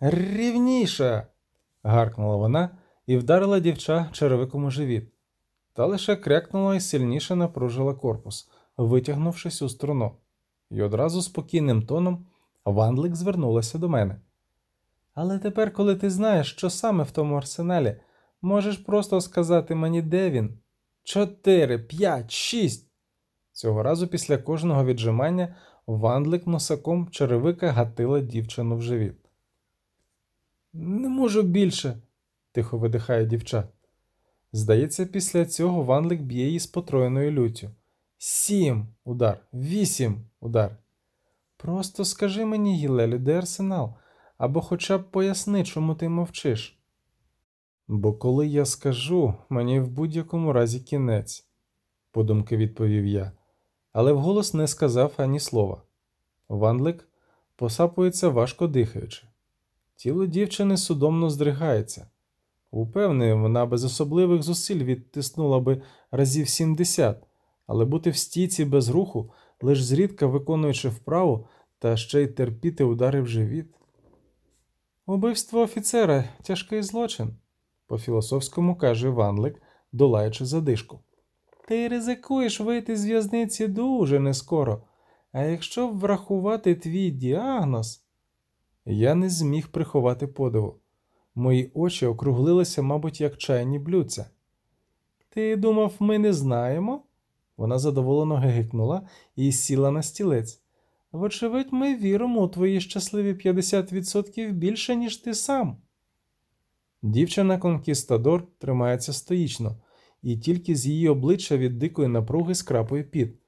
Рівніше. гаркнула вона і вдарила дівча черевиком у живіт, та лише крякнула і сильніше напружила корпус, витягнувшись у струну. І одразу спокійним тоном Вандлик звернулася до мене. Але тепер, коли ти знаєш, що саме в тому арсеналі, можеш просто сказати мені, де він? Чотири, п'ять, шість. Цього разу після кожного віджимання вандлик носаком черевика гатила дівчину в живіт. Не можу більше, тихо видихає дівча. Здається, після цього ванлик б'є її з потроєною люттю. Сім удар, вісім удар. Просто скажи мені, Гілелю, де арсенал, або хоча б поясни, чому ти мовчиш. Бо коли я скажу, мені в будь-якому разі кінець, подумки відповів я, але вголос не сказав ані слова. Ванлик посапується, важко дихаючи. Тіло дівчини судомно здригається. Упевнений, вона без особливих зусиль відтиснула би разів 70, але бути в стійці без руху, лише зрідка виконуючи вправу та ще й терпіти удари в живіт. Убивство офіцера тяжкий злочин, по філософському каже Ванлик, долаючи задишку. Ти ризикуєш вийти з в'язниці дуже нескоро, а якщо врахувати твій діагноз, я не зміг приховати подиву. Мої очі округлилися, мабуть, як чайні блюдця. Ти думав, ми не знаємо? Вона задоволено гигикнула і сіла на стілець. Вочевидь, ми віримо у твої щасливі 50% більше, ніж ти сам. Дівчина Конкістадор тримається стоїчно, і тільки з її обличчя від дикої напруги скрапує під.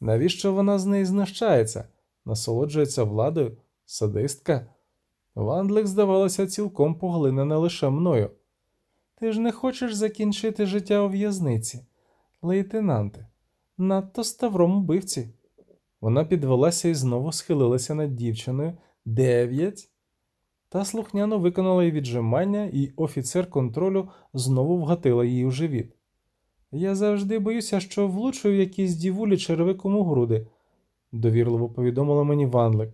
Навіщо вона з неї знущається? Насолоджується владою, садистка? Вандлик, здавалося, цілком поглинена лише мною. Ти ж не хочеш закінчити життя у в'язниці, лейтенанте, надто ставром убивці. Вона підвелася і знову схилилася над дівчиною. Дев'ять. Та слухняно виконала її віджимання, і офіцер контролю знову вгатила її у живіт. Я завжди боюся, що влучу в якісь дівулі черевиком у груди, довірливо повідомила мені Ванлик.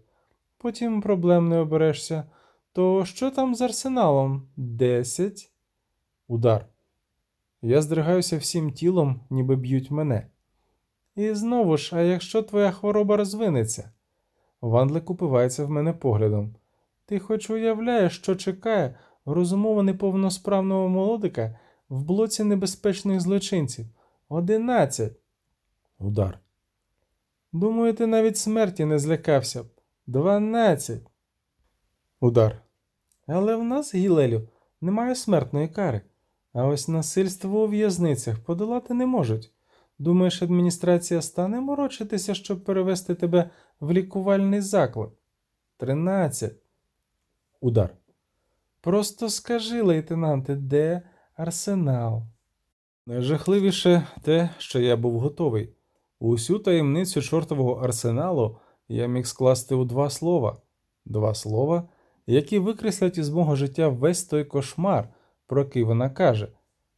Потім проблем не оберешся. То що там з арсеналом? Десять. Удар. Я здригаюся всім тілом, ніби б'ють мене. І знову ж, а якщо твоя хвороба розвинеться? Вандлик упивається в мене поглядом. Ти хоч уявляєш, що чекає розумово неповносправного молодика в блоці небезпечних злочинців? Одинадцять. Удар. Думаю, ти навіть смерті не злякався. Дванадцять. Удар. Але в нас, Гілелю, немає смертної кари, а ось насильство у в'язницях подолати не можуть. Думаєш, адміністрація стане морочитися, щоб перевести тебе в лікувальний заклад? Тринадцять. Удар. Просто скажи, лейтенанте, де арсенал? Найжахливіше те, що я був готовий. Усю таємницю чортового арсеналу я міг скласти у два слова. Два слова, які викреслять із мого життя весь той кошмар, про який вона каже,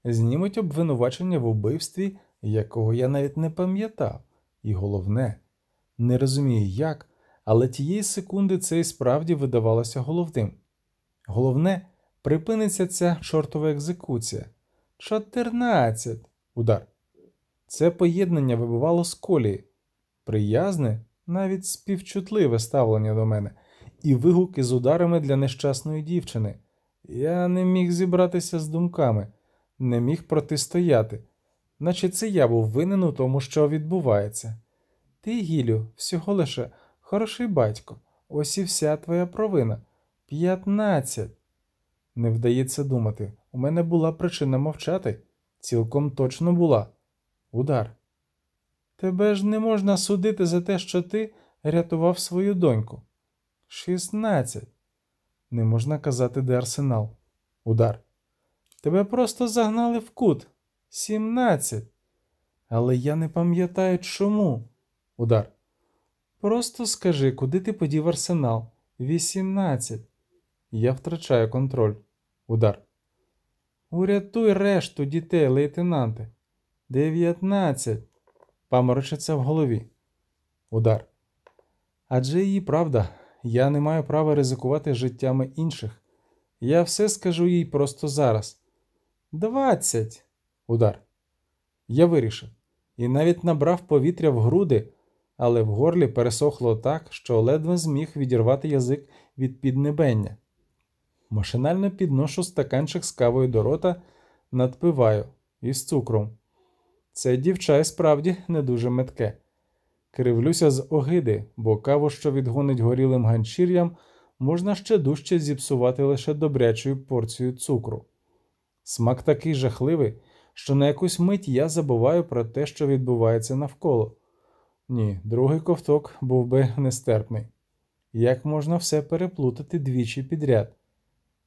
знімуть обвинувачення в убивстві, якого я навіть не пам'ятав, і головне, не розумію як, але тієї секунди це і справді видавалося головним. Головне, припиниться ця чортова екзекуція. Чотирнадцять удар. Це поєднання вибивало з колії, приязне, навіть співчутливе ставлення до мене і вигуки з ударами для нещасної дівчини. Я не міг зібратися з думками, не міг протистояти, наче це я був винен у тому, що відбувається. Ти, Гілю, всього лише хороший батько, ось і вся твоя провина. П'ятнадцять. Не вдається думати. У мене була причина мовчати. Цілком точно була. Удар. Тебе ж не можна судити за те, що ти рятував свою доньку. Шістнадцять. Не можна казати, де арсенал. Удар. Тебе просто загнали в кут. Сімнадцять. Але я не пам'ятаю чому. Удар. Просто скажи, куди ти подів арсенал. Вісімнадцять. Я втрачаю контроль. Удар. Урятуй решту дітей, лейтенанте. Дев'ятнадцять. Паморочиться в голові. Удар. Адже її правда. Я не маю права ризикувати життями інших. Я все скажу їй просто зараз. Двадцять. Удар. Я вирішив. І навіть набрав повітря в груди, але в горлі пересохло так, що ледве зміг відірвати язик від піднебення. Машинально підношу стаканчик з кавою до рота, надпиваю із цукром. Це дівча й справді не дуже метке. Кривлюся з огиди, бо каву, що відгонить горілим ганчір'ям, можна ще дужче зіпсувати лише добрячою порцією цукру. Смак такий жахливий, що на якусь мить я забуваю про те, що відбувається навколо. Ні, другий ковток був би нестерпний. Як можна все переплутати двічі підряд?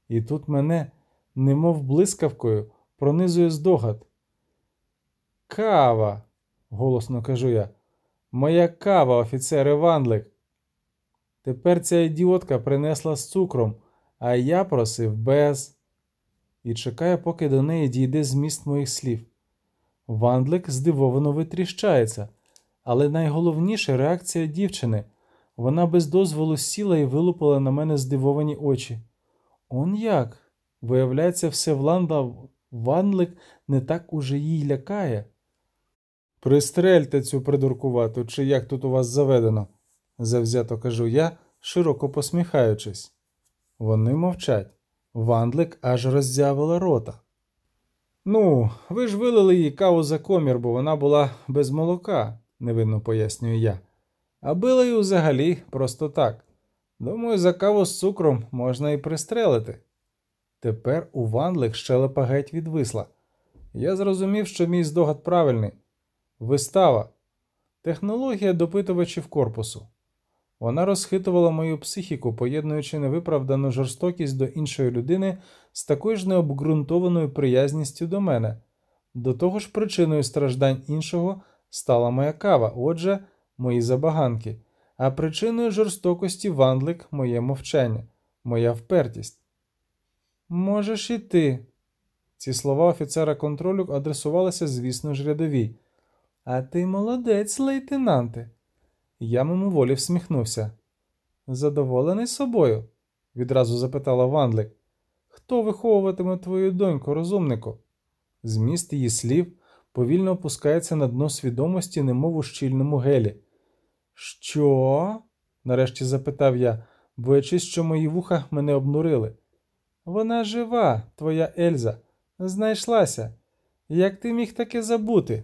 І тут мене, немов блискавкою, пронизує здогад. Кава, голосно кажу я. Моя кава, офіцере Вандлик. Тепер ця ідіотка принесла з цукром, а я просив без. І чекаю, поки до неї дійде зміст моїх слів. Вандлик здивовано витріщається, але найголовніше реакція дівчини. Вона без дозволу сіла і вилупила на мене здивовані очі. Он як? Виявляється, все Вланда Ванлик не так уже їй лякає. Пристрельте цю придуркувату, чи як тут у вас заведено, завзято кажу я, широко посміхаючись. Вони мовчать. Вандлик аж роззявила рота. Ну, ви ж вилили їй каву за комір, бо вона була без молока, невинно пояснюю я. А били її взагалі просто так. Думаю, за каву з цукром можна і пристрелити. Тепер у Вандлик щелепа геть відвисла. Я зрозумів, що мій здогад правильний. Вистава. Технологія допитувачів корпусу. Вона розхитувала мою психіку, поєднуючи невиправдану жорстокість до іншої людини з такою ж необґрунтованою приязністю до мене. До того ж, причиною страждань іншого стала моя кава, отже, мої забаганки, а причиною жорстокості вандлик моє мовчання, моя впертість. Можеш і ти. Ці слова офіцера контролю адресувалися, звісно ж, рядовій. А ти молодець, лейтенанте. Я мимоволі всміхнувся. Задоволений собою? відразу запитала Вандлик. Хто виховуватиме твою доньку, розумнику? Зміст її слів повільно опускається на дно свідомості, немов у щільному гелі. Що? нарешті запитав я, боячись, що мої вуха мене обнурили. Вона жива, твоя Ельза, знайшлася. Як ти міг таке забути?